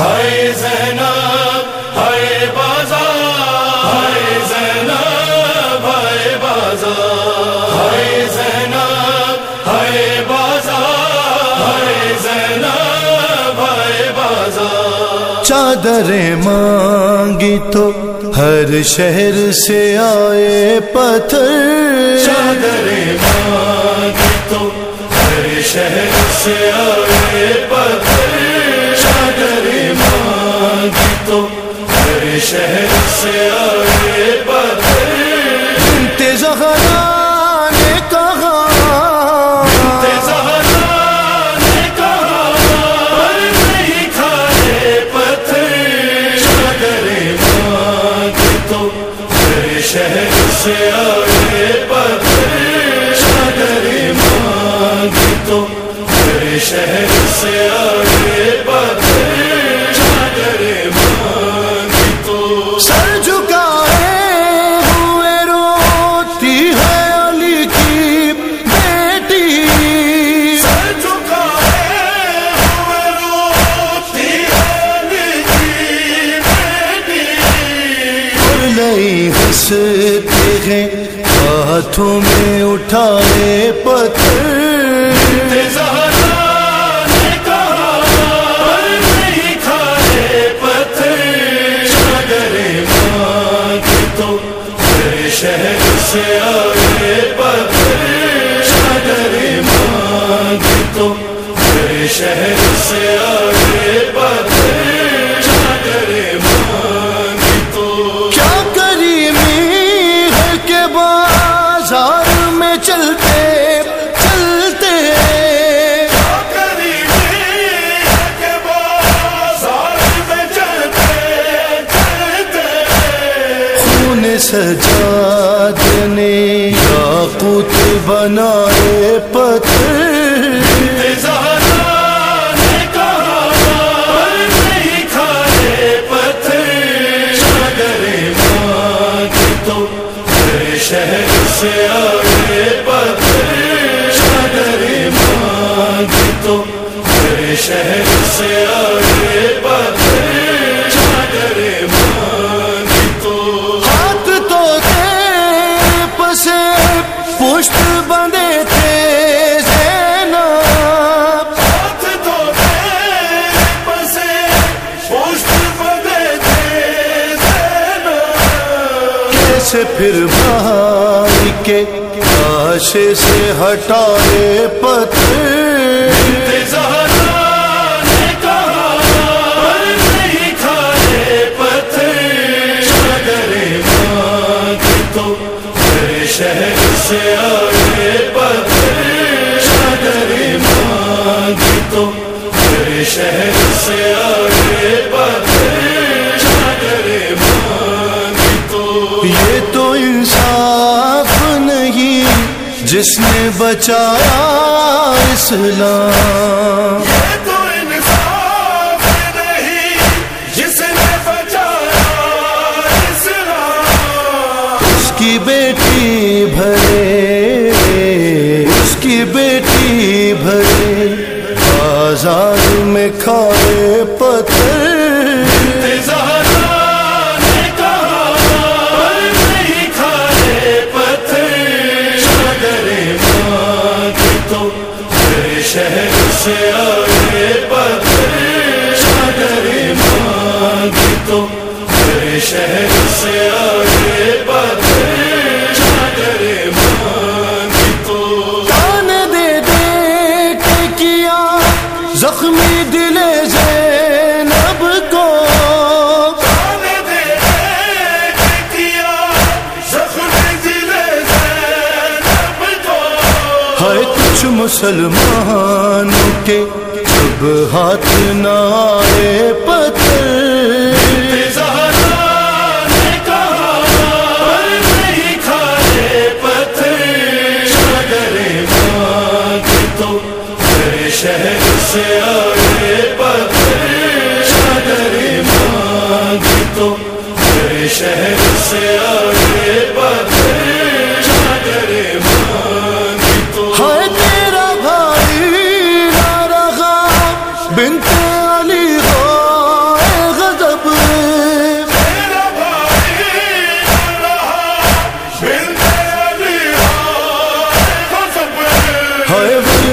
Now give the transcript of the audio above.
ہائے زینب ہائے بازار ہائے زینب ہائے بازار ہائے زینب ہائے بازار ہائے زینب ہائے بازار۔ چادریں مانگی تو ہر شہر سے آئے پتھر۔ چادریں مانگی تو ہر شہر سے آئے پتھر۔ شہر سے آئے پتھر بنت زہرا نے کہا زہرا نے کہا پر نہیں کھائے پتھر۔ چادریں مانگی تو ہر شہر سے آئے پتھر چادریں مانگی تو ہر شہر ہنستے ہیں ہاتھوں میں اٹھائے پتھر۔ تے زہرا نے کہا سجاد نے یاقوت بنائے پتھر۔ شہر سے آئے بندے تھے دھوتے پسے پشت بندے تھے کیسے پھر بھائی کے آشے سے ہٹائے پتھر۔ تے زہرا شہر سے آئے تو یہ تو انصاف نہیں جس نے بچایا اسلام۔ یہ تو انصاف نہیں جس نے بچایا اسلام۔ اس کی بیٹی بھرے اس کی بیٹی بھرے۔ بازار میں کھائے پتھر کچھ مسلمانوں کے جب ہاتھ نہ آئے پتھر۔ شہر سے آئے پتھر۔ چادریں مانگی تو شہر